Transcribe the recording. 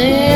Sengiko